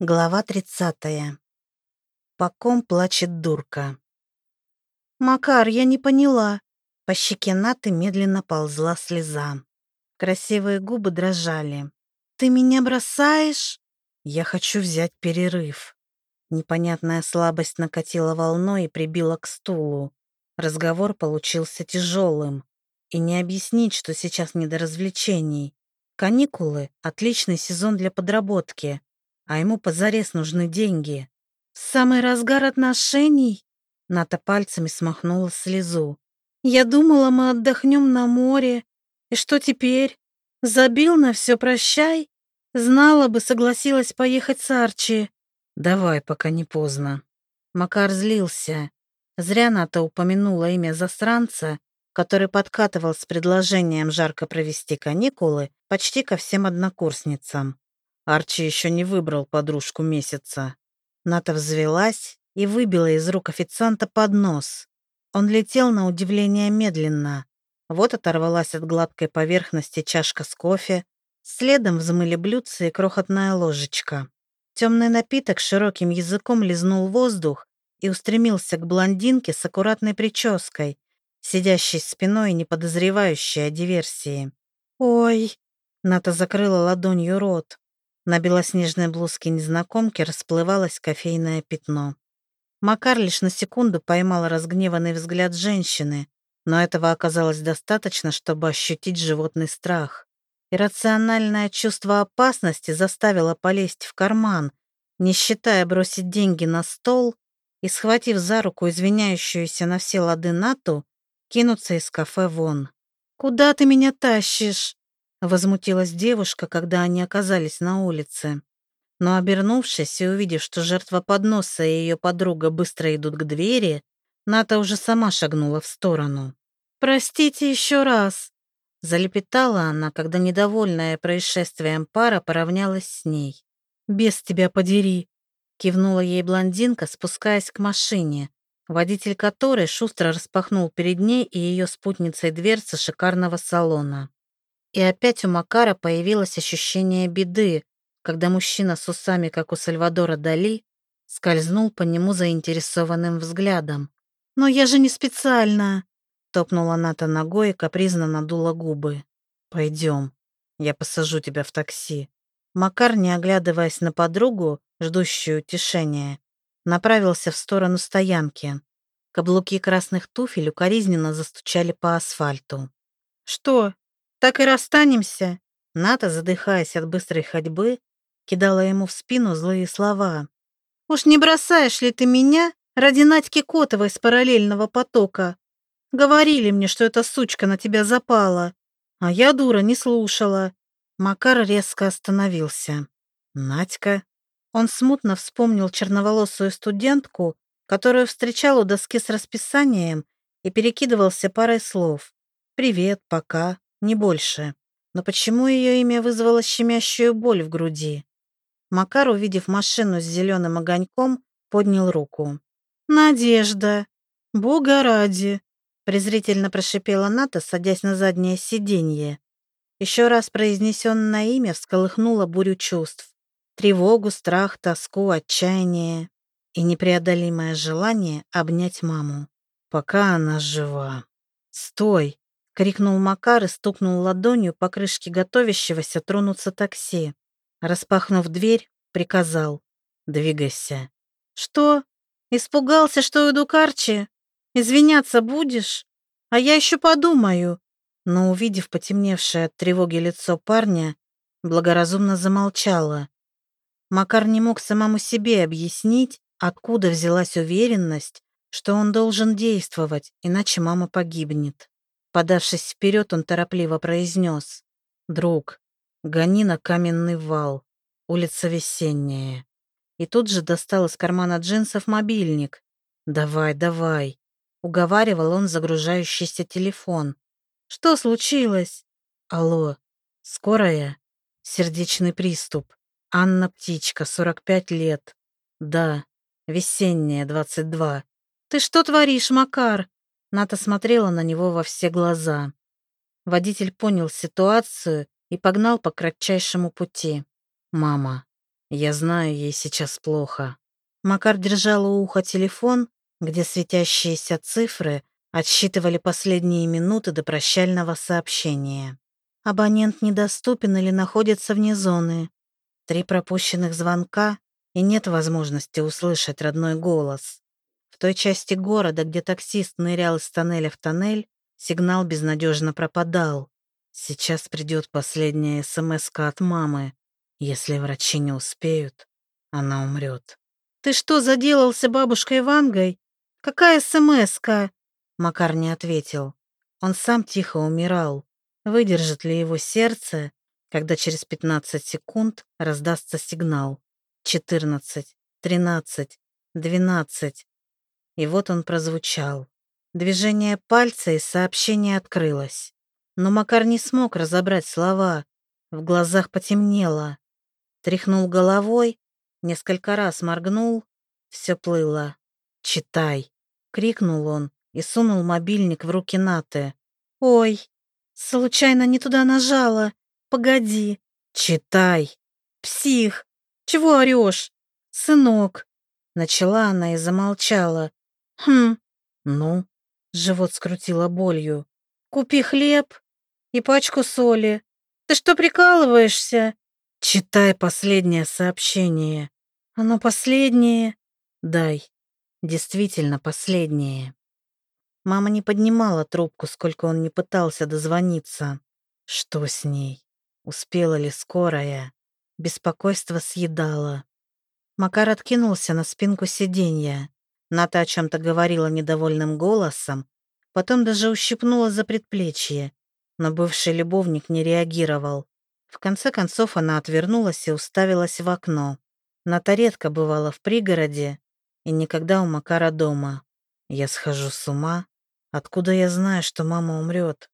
Глава 30. По ком плачет дурка. «Макар, я не поняла». По щеке Наты медленно ползла слеза. Красивые губы дрожали. «Ты меня бросаешь?» «Я хочу взять перерыв». Непонятная слабость накатила волной и прибила к стулу. Разговор получился тяжелым. И не объяснить, что сейчас не до развлечений. Каникулы — отличный сезон для подработки а ему позарез нужны деньги. В самый разгар отношений Ната пальцами смахнула слезу. Я думала, мы отдохнем на море. И что теперь? Забил на все прощай? Знала бы, согласилась поехать с Арчи. Давай, пока не поздно. Макар злился. Зря Ната упомянула имя засранца, который подкатывал с предложением жарко провести каникулы почти ко всем однокурсницам. Арчи еще не выбрал подружку месяца. Ната взвелась и выбила из рук официанта поднос. Он летел на удивление медленно. Вот оторвалась от гладкой поверхности чашка с кофе, следом взмыли блюдце и крохотная ложечка. Темный напиток широким языком лизнул воздух и устремился к блондинке с аккуратной прической, сидящей спиной и не подозревающей о диверсии. «Ой!» Ната закрыла ладонью рот. На белоснежной блузке незнакомки расплывалось кофейное пятно. Макар лишь на секунду поймал разгневанный взгляд женщины, но этого оказалось достаточно, чтобы ощутить животный страх. Иррациональное чувство опасности заставило полезть в карман, не считая бросить деньги на стол и, схватив за руку извиняющуюся на все лады Нату, кинуться из кафе вон. «Куда ты меня тащишь?» Возмутилась девушка, когда они оказались на улице. Но обернувшись и увидев, что жертва подноса и ее подруга быстро идут к двери, Ната уже сама шагнула в сторону. «Простите еще раз!» Залепетала она, когда недовольная происшествием пара поравнялась с ней. «Без тебя подери!» Кивнула ей блондинка, спускаясь к машине, водитель которой шустро распахнул перед ней и ее спутницей дверцы шикарного салона. И опять у Макара появилось ощущение беды, когда мужчина с усами, как у Сальвадора Дали, скользнул по нему заинтересованным взглядом. «Но я же не специально!» Топнула Ната ногой и капризно надула губы. «Пойдем, я посажу тебя в такси». Макар, не оглядываясь на подругу, ждущую утешения, направился в сторону стоянки. Каблуки красных туфель укоризненно застучали по асфальту. «Что, так и расстанемся. Ната, задыхаясь от быстрой ходьбы, кидала ему в спину злые слова. «Уж не бросаешь ли ты меня ради Надьки Котовой с параллельного потока? Говорили мне, что эта сучка на тебя запала, а я, дура, не слушала». Макар резко остановился. «Надька?» Он смутно вспомнил черноволосую студентку, которую встречал у доски с расписанием и перекидывался парой слов. «Привет, пока, не больше. Но почему ее имя вызвало щемящую боль в груди? Макар, увидев машину с зеленым огоньком, поднял руку. «Надежда! Бога ради!» презрительно прошипела Ната, садясь на заднее сиденье. Еще раз произнесенное имя всколыхнуло бурю чувств. Тревогу, страх, тоску, отчаяние и непреодолимое желание обнять маму. Пока она жива. «Стой!» Крикнул Макар и стукнул ладонью по крышке готовящегося тронуться такси. Распахнув дверь, приказал «Двигайся». «Что? Испугался, что уйду к Арчи? Извиняться будешь? А я еще подумаю». Но, увидев потемневшее от тревоги лицо парня, благоразумно замолчала. Макар не мог самому себе объяснить, откуда взялась уверенность, что он должен действовать, иначе мама погибнет. Подавшись вперед, он торопливо произнес. «Друг, гони на каменный вал. Улица Весенняя». И тут же достал из кармана джинсов мобильник. «Давай, давай», — уговаривал он загружающийся телефон. «Что случилось?» «Алло, скорая?» «Сердечный приступ. Анна Птичка, 45 лет. Да, весенняя, 22. Ты что творишь, Макар? Ната смотрела на него во все глаза. Водитель понял ситуацию и погнал по кратчайшему пути. «Мама, Я знаю, ей сейчас плохо. Макар держал у уха телефон, где светящиеся цифры отсчитывали последние минуты до прощального сообщения. Абонент недоступен или находится вне зоны. Три пропущенных звонка, и нет возможности услышать родной голос. В той части города, где таксист нырял из тоннеля в тоннель, сигнал безнадежно пропадал. Сейчас придет последняя смс от мамы. Если врачи не успеют, она умрет. «Ты что, заделался бабушкой Вангой? Какая смс-ка?» Макар не ответил. Он сам тихо умирал. Выдержит ли его сердце, когда через 15 секунд раздастся сигнал? 14, 13, 12. И вот он прозвучал. Движение пальца и сообщение открылось. Но Макар не смог разобрать слова. В глазах потемнело. Тряхнул головой, несколько раз моргнул. Все плыло. «Читай!» — крикнул он и сунул мобильник в руки Наты. «Ой, случайно не туда нажала. Погоди. Читай. Псих. Чего орешь? Сынок». Начала она и замолчала. «Хм, ну?» Живот скрутило болью. «Купи хлеб и пачку соли. Ты что, прикалываешься?» «Читай последнее сообщение. Оно последнее?» «Дай. Действительно последнее». Мама не поднимала трубку, сколько он не пытался дозвониться. Что с ней? Успела ли скорая? Беспокойство съедало. Макар откинулся на спинку сиденья. Ната о чем-то говорила недовольным голосом, потом даже ущипнула за предплечье, но бывший любовник не реагировал. В конце концов она отвернулась и уставилась в окно. Ната редко бывала в пригороде и никогда у Макара дома. Я схожу с ума. Откуда я знаю, что мама умрет?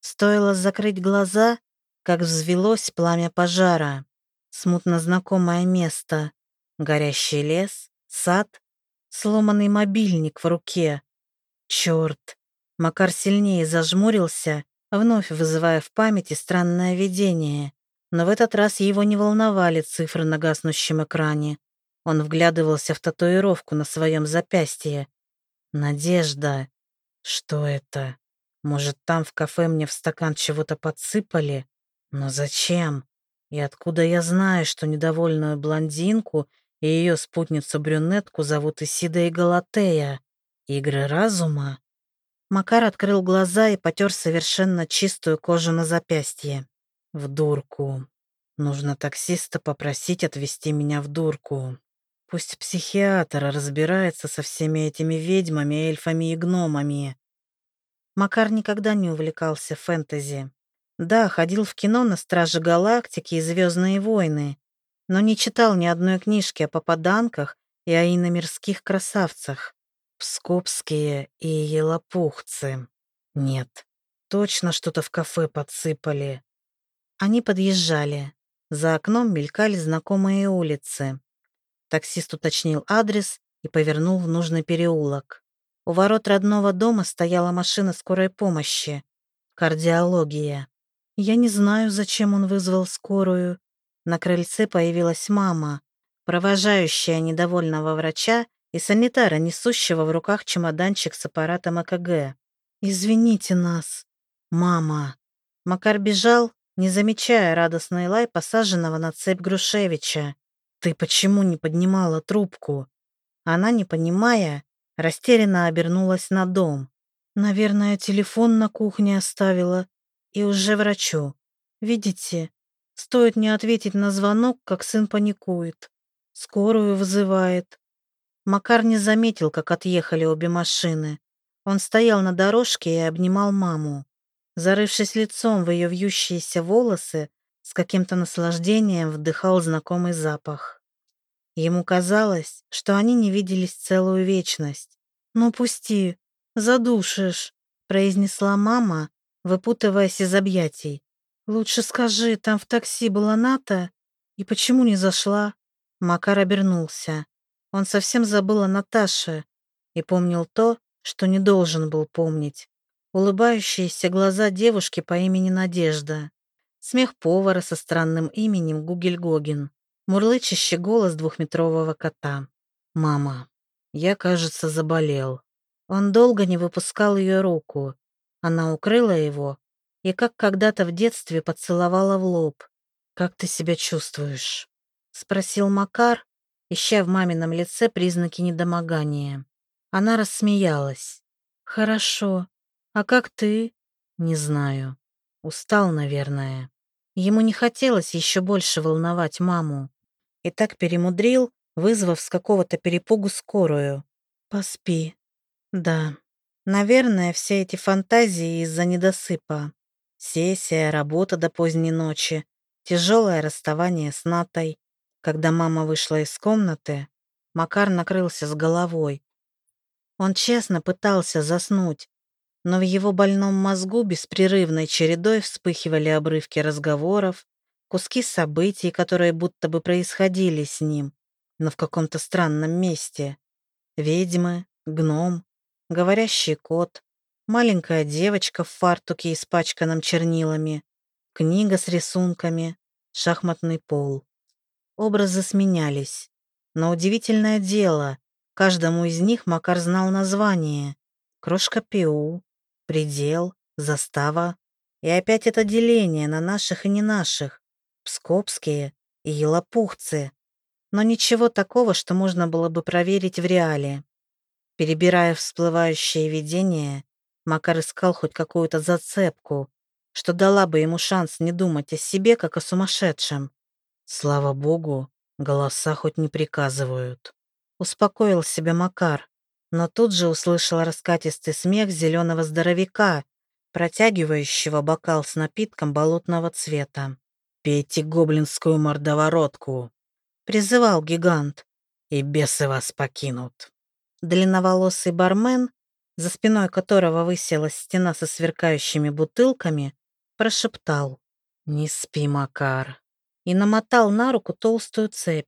Стоило закрыть глаза, как взвелось пламя пожара. Смутно знакомое место. Горящий лес, сад, сломанный мобильник в руке. Черт! Макар сильнее зажмурился, вновь вызывая в памяти странное видение. Но в этот раз его не волновали цифры на гаснущем экране. Он вглядывался в татуировку на своем запястье. Надежда. Что это? Может, там в кафе мне в стакан чего-то подсыпали? Но зачем? И откуда я знаю, что недовольную блондинку и ее спутницу-брюнетку зовут Исида и Галатея? Игры разума? Макар открыл глаза и потер совершенно чистую кожу на запястье. В дурку. Нужно таксиста попросить отвезти меня в дурку. Пусть психиатр разбирается со всеми этими ведьмами, эльфами и гномами. Макар никогда не увлекался фэнтези. Да, ходил в кино на Страже Галактики и Звездные войны, но не читал ни одной книжки о попаданках и о иномирских красавцах. Пскопские и елопухцы. Нет, точно что-то в кафе подсыпали. Они подъезжали. За окном мелькали знакомые улицы. Таксист уточнил адрес и повернул в нужный переулок. У ворот родного дома стояла машина скорой помощи. Кардиология. Я не знаю, зачем он вызвал скорую. На крыльце появилась мама, провожающая недовольного врача и санитара, несущего в руках чемоданчик с аппаратом ЭКГ. «Извините нас, мама». Макар бежал, не замечая радостный лай посаженного на цепь Грушевича. «Ты почему не поднимала трубку?» Она, не понимая, растерянно обернулась на дом. «Наверное, телефон на кухне оставила. И уже врачу. Видите, стоит не ответить на звонок, как сын паникует. Скорую вызывает». Макар не заметил, как отъехали обе машины. Он стоял на дорожке и обнимал маму. Зарывшись лицом в ее вьющиеся волосы, с каким-то наслаждением вдыхал знакомый запах. Ему казалось, что они не виделись целую вечность. «Ну пусти, задушишь», — произнесла мама, выпутываясь из объятий. «Лучше скажи, там в такси была Ната? И почему не зашла?» Макар обернулся. Он совсем забыл о Наташе и помнил то, что не должен был помнить. Улыбающиеся глаза девушки по имени Надежда смех повара со странным именем Гугельгогин, Мурлычащий голос двухметрового кота. «Мама, я, кажется, заболел». Он долго не выпускал ее руку. Она укрыла его и, как когда-то в детстве, поцеловала в лоб. «Как ты себя чувствуешь?» — спросил Макар, ища в мамином лице признаки недомогания. Она рассмеялась. «Хорошо. А как ты?» «Не знаю. Устал, наверное». Ему не хотелось еще больше волновать маму. И так перемудрил, вызвав с какого-то перепугу скорую. «Поспи». «Да. Наверное, все эти фантазии из-за недосыпа. Сессия, работа до поздней ночи, тяжелое расставание с Натой. Когда мама вышла из комнаты, Макар накрылся с головой, он честно пытался заснуть, но в его больном мозгу беспрерывной чередой вспыхивали обрывки разговоров, куски событий, которые будто бы происходили с ним, но в каком-то странном месте. Ведьмы, гном, говорящий кот, маленькая девочка в фартуке, испачканном чернилами, книга с рисунками, шахматный пол. Образы сменялись. Но удивительное дело, Каждому из них Макар знал название. Крошка Пиу, Предел, Застава. И опять это деление на наших и не наших. Пскопские и елопухцы. Но ничего такого, что можно было бы проверить в реале. Перебирая всплывающие видения, Макар искал хоть какую-то зацепку, что дала бы ему шанс не думать о себе, как о сумасшедшем. Слава богу, голоса хоть не приказывают. Успокоил себя Макар, но тут же услышал раскатистый смех зеленого здоровяка, протягивающего бокал с напитком болотного цвета. «Пейте гоблинскую мордоворотку!» — призывал гигант. «И бесы вас покинут!» Длинноволосый бармен, за спиной которого высилась стена со сверкающими бутылками, прошептал «Не спи, Макар!» и намотал на руку толстую цепь,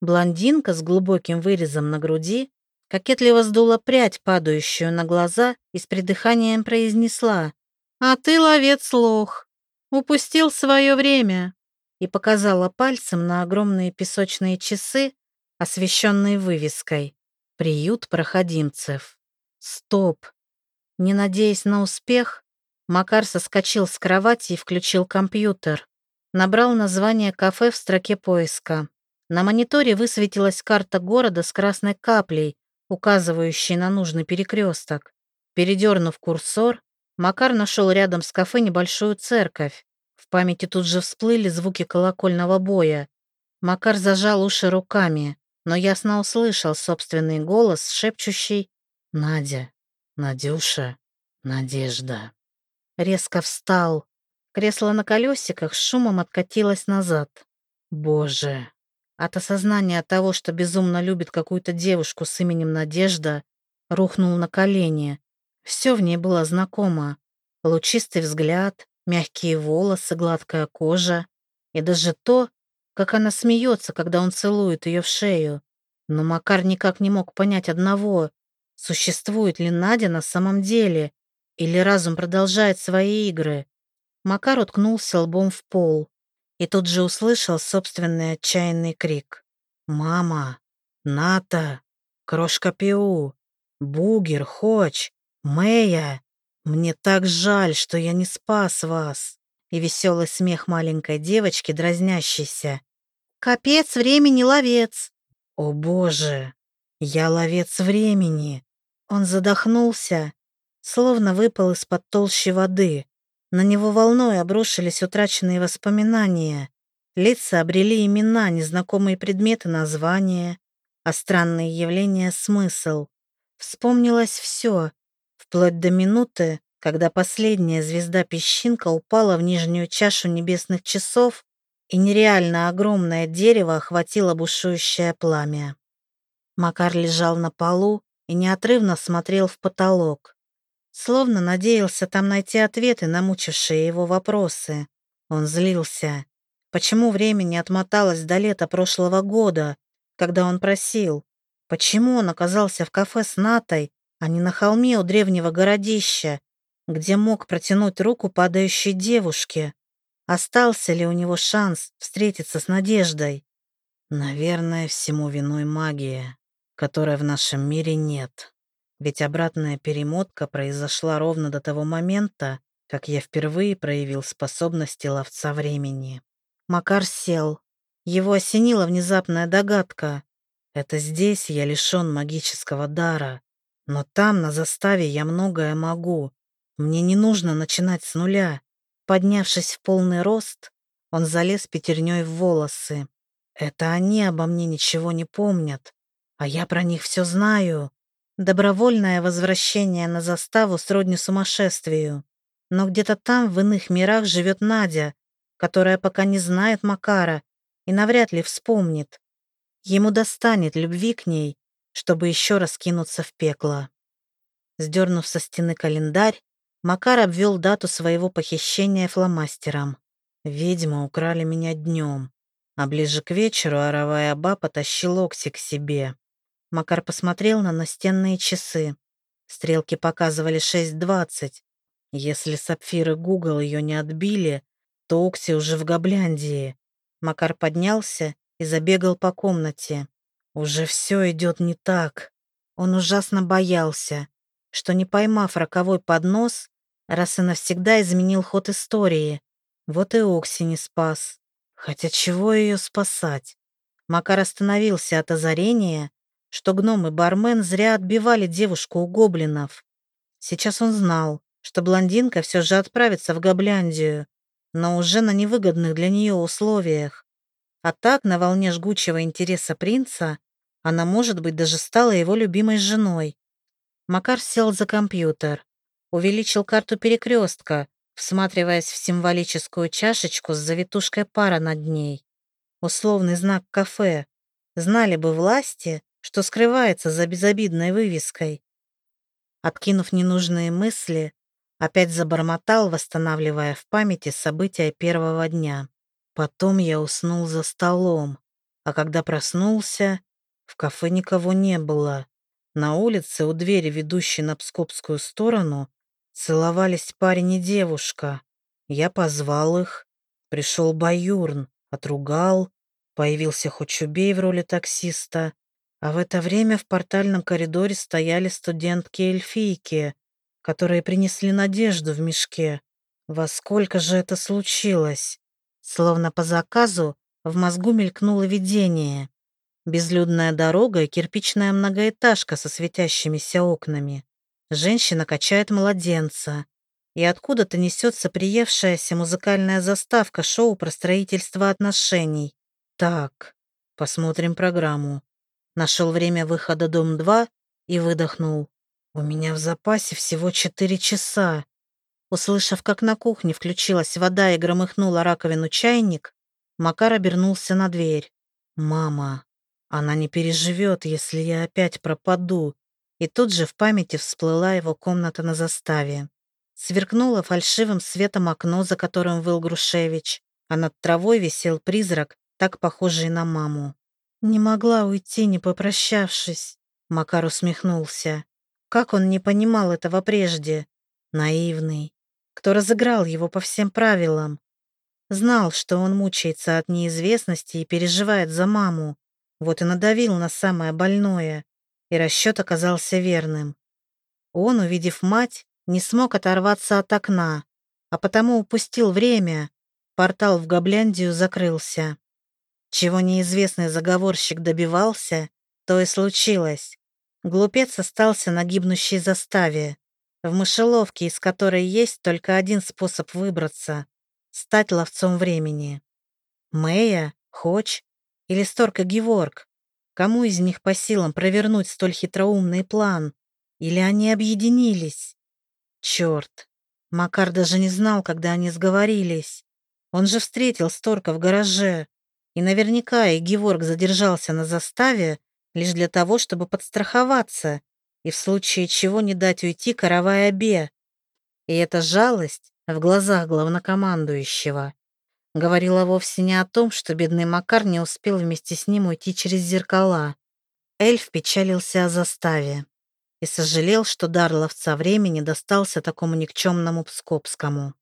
Блондинка с глубоким вырезом на груди кокетливо сдула прядь, падающую на глаза, и с придыханием произнесла «А ты, ловец лох, упустил свое время» и показала пальцем на огромные песочные часы, освещенные вывеской «Приют проходимцев». Стоп! Не надеясь на успех, Макар соскочил с кровати и включил компьютер. Набрал название кафе в строке поиска. На мониторе высветилась карта города с красной каплей, указывающей на нужный перекресток. Передернув курсор, Макар нашел рядом с кафе небольшую церковь. В памяти тут же всплыли звуки колокольного боя. Макар зажал уши руками, но ясно услышал собственный голос, шепчущий «Надя, Надюша, Надежда». Резко встал. Кресло на колесиках с шумом откатилось назад. «Боже!» От осознания того, что безумно любит какую-то девушку с именем Надежда, рухнул на колени. Все в ней было знакомо. Лучистый взгляд, мягкие волосы, гладкая кожа. И даже то, как она смеется, когда он целует ее в шею. Но Макар никак не мог понять одного. Существует ли Надя на самом деле? Или разум продолжает свои игры? Макар уткнулся лбом в пол и тут же услышал собственный отчаянный крик. «Мама! Ната! Крошка Пиу! Бугер! Хоч! Мэя! Мне так жаль, что я не спас вас!» И веселый смех маленькой девочки, дразнящийся. «Капец, времени ловец!» «О боже! Я ловец времени!» Он задохнулся, словно выпал из-под толщи воды. На него волной обрушились утраченные воспоминания. Лица обрели имена, незнакомые предметы названия, а странные явления — смысл. Вспомнилось все, вплоть до минуты, когда последняя звезда-песчинка упала в нижнюю чашу небесных часов, и нереально огромное дерево охватило бушующее пламя. Макар лежал на полу и неотрывно смотрел в потолок. Словно надеялся там найти ответы на мучившие его вопросы. Он злился. Почему время не отмоталось до лета прошлого года, когда он просил? Почему он оказался в кафе с Натой, а не на холме у древнего городища, где мог протянуть руку падающей девушке? Остался ли у него шанс встретиться с Надеждой? Наверное, всему виной магия, которой в нашем мире нет. Ведь обратная перемотка произошла ровно до того момента, как я впервые проявил способности ловца времени. Макар сел. Его осенила внезапная догадка. Это здесь я лишён магического дара. Но там, на заставе, я многое могу. Мне не нужно начинать с нуля. Поднявшись в полный рост, он залез пятерней в волосы. Это они обо мне ничего не помнят, а я про них все знаю. Добровольное возвращение на заставу сродни сумасшествию. Но где-то там, в иных мирах, живет Надя, которая пока не знает Макара и навряд ли вспомнит. Ему достанет любви к ней, чтобы еще раз кинуться в пекло. Сдернув со стены календарь, Макар обвел дату своего похищения фломастером. Ведьма украли меня днем, а ближе к вечеру Аравая Аба потащил Окси к себе. Макар посмотрел на настенные часы. Стрелки показывали 6.20. Если Сапфир и Гугл ее не отбили, то Окси уже в Гобляндии. Макар поднялся и забегал по комнате. Уже все идет не так. Он ужасно боялся, что не поймав роковой поднос, раз и навсегда изменил ход истории. Вот и Окси не спас. Хотя чего ее спасать? Макар остановился от озарения что гном и бармен зря отбивали девушку у гоблинов. Сейчас он знал, что блондинка все же отправится в Гобляндию, но уже на невыгодных для нее условиях. А так, на волне жгучего интереса принца, она, может быть, даже стала его любимой женой. Макар сел за компьютер, увеличил карту перекрестка, всматриваясь в символическую чашечку с завитушкой пара над ней. Условный знак кафе. Знали бы власти, что скрывается за безобидной вывеской. Откинув ненужные мысли, опять забормотал, восстанавливая в памяти события первого дня. Потом я уснул за столом, а когда проснулся, в кафе никого не было. На улице у двери, ведущей на Пскопскую сторону, целовались парень и девушка. Я позвал их. Пришел Баюрн, отругал. Появился Хочубей в роли таксиста. А в это время в портальном коридоре стояли студентки-эльфийки, которые принесли надежду в мешке. Во сколько же это случилось? Словно по заказу в мозгу мелькнуло видение. Безлюдная дорога и кирпичная многоэтажка со светящимися окнами. Женщина качает младенца. И откуда-то несется приевшаяся музыкальная заставка шоу про строительство отношений. Так, посмотрим программу. Нашел время выхода дом-2 и выдохнул. У меня в запасе всего четыре часа. Услышав, как на кухне включилась вода и громыхнула раковину чайник, Макар обернулся на дверь. «Мама, она не переживет, если я опять пропаду». И тут же в памяти всплыла его комната на заставе. Сверкнуло фальшивым светом окно, за которым выл Грушевич, а над травой висел призрак, так похожий на маму. Не могла уйти, не попрощавшись. Макар усмехнулся. Как он не понимал этого прежде? Наивный. Кто разыграл его по всем правилам? Знал, что он мучается от неизвестности и переживает за маму. Вот и надавил на самое больное. И расчет оказался верным. Он, увидев мать, не смог оторваться от окна, а потому упустил время. Портал в Гобляндию закрылся. Чего неизвестный заговорщик добивался, то и случилось. Глупец остался на гибнущей заставе, в мышеловке, из которой есть только один способ выбраться — стать ловцом времени. Мэя, Хоч или Сторка Геворг? Кому из них по силам провернуть столь хитроумный план? Или они объединились? Черт, Макар даже не знал, когда они сговорились. Он же встретил Сторка в гараже. И наверняка и Геворг задержался на заставе лишь для того, чтобы подстраховаться и в случае чего не дать уйти каравай обе. И эта жалость в глазах главнокомандующего говорила вовсе не о том, что бедный Макар не успел вместе с ним уйти через зеркала. Эльф печалился о заставе и сожалел, что дар ловца времени достался такому никчемному Пскопскому.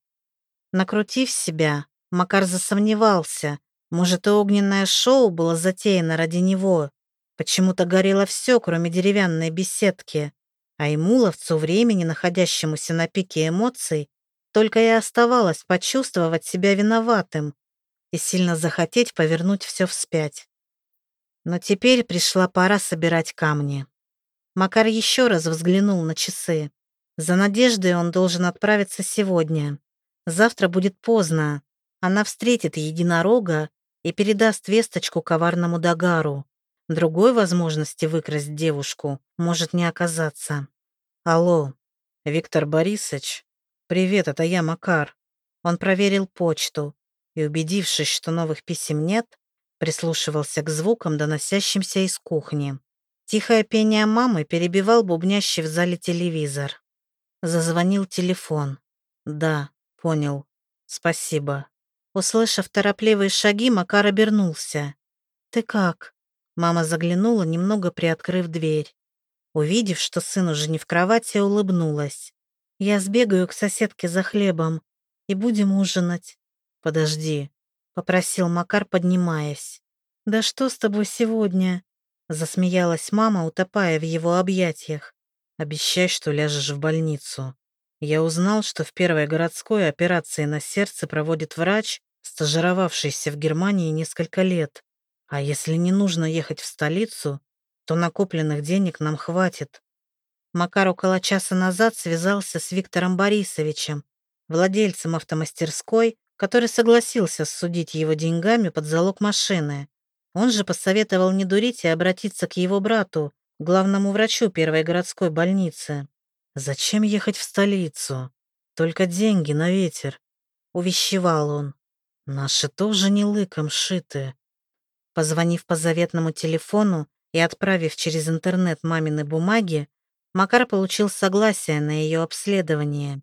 Накрутив себя, Макар засомневался, Может, и огненное шоу было затеяно ради него. Почему-то горело все, кроме деревянной беседки. А ему, ловцу времени, находящемуся на пике эмоций, только и оставалось почувствовать себя виноватым и сильно захотеть повернуть все вспять. Но теперь пришла пора собирать камни. Макар еще раз взглянул на часы. За Надеждой он должен отправиться сегодня. Завтра будет поздно. Она встретит единорога и передаст весточку коварному Дагару. Другой возможности выкрасть девушку может не оказаться. Алло, Виктор Борисович. Привет, это я, Макар. Он проверил почту и, убедившись, что новых писем нет, прислушивался к звукам, доносящимся из кухни. Тихое пение мамы перебивал бубнящий в зале телевизор. Зазвонил телефон. «Да, понял. Спасибо». Услышав торопливые шаги, Макар обернулся. «Ты как?» Мама заглянула, немного приоткрыв дверь. Увидев, что сын уже не в кровати, улыбнулась. «Я сбегаю к соседке за хлебом и будем ужинать». «Подожди», — попросил Макар, поднимаясь. «Да что с тобой сегодня?» Засмеялась мама, утопая в его объятиях. «Обещай, что ляжешь в больницу». Я узнал, что в первой городской операции на сердце проводит врач, стажировавшийся в Германии несколько лет. А если не нужно ехать в столицу, то накопленных денег нам хватит. Макар около часа назад связался с Виктором Борисовичем, владельцем автомастерской, который согласился судить его деньгами под залог машины. Он же посоветовал не дурить и обратиться к его брату, главному врачу первой городской больницы. «Зачем ехать в столицу? Только деньги на ветер», — увещевал он. «Наши тоже не лыком шиты». Позвонив по заветному телефону и отправив через интернет мамины бумаги, Макар получил согласие на ее обследование.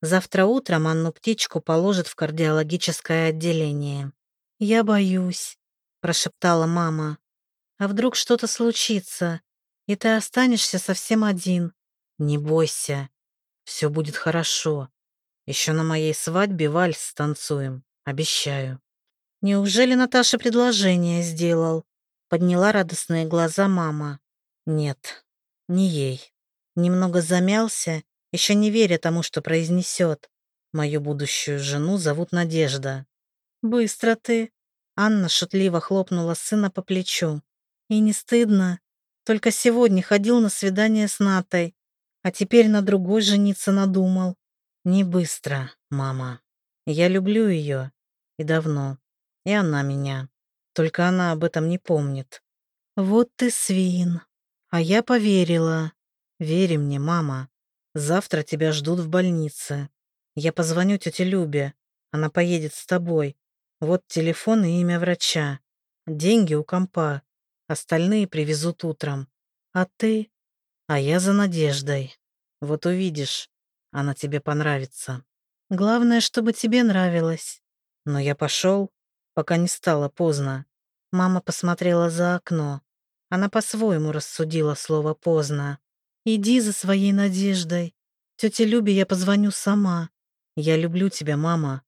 Завтра утром Анну Птичку положат в кардиологическое отделение. «Я боюсь», — прошептала мама. «А вдруг что-то случится, и ты останешься совсем один?» «Не бойся, все будет хорошо. Еще на моей свадьбе вальс станцуем, обещаю». «Неужели Наташа предложение сделал?» Подняла радостные глаза мама. «Нет, не ей». Немного замялся, еще не веря тому, что произнесет. Мою будущую жену зовут Надежда. «Быстро ты!» Анна шутливо хлопнула сына по плечу. «И не стыдно? Только сегодня ходил на свидание с Натой, а теперь на другой жениться надумал. Не быстро, мама. Я люблю ее. И давно и она меня. Только она об этом не помнит. Вот ты свин. А я поверила. Вери мне, мама. Завтра тебя ждут в больнице. Я позвоню тете Любе. Она поедет с тобой. Вот телефон и имя врача. Деньги у компа. Остальные привезут утром. А ты? А я за надеждой. Вот увидишь. Она тебе понравится. Главное, чтобы тебе нравилось. Но я пошел пока не стало поздно. Мама посмотрела за окно. Она по-своему рассудила слово «поздно». «Иди за своей надеждой. Тете Любе я позвоню сама. Я люблю тебя, мама.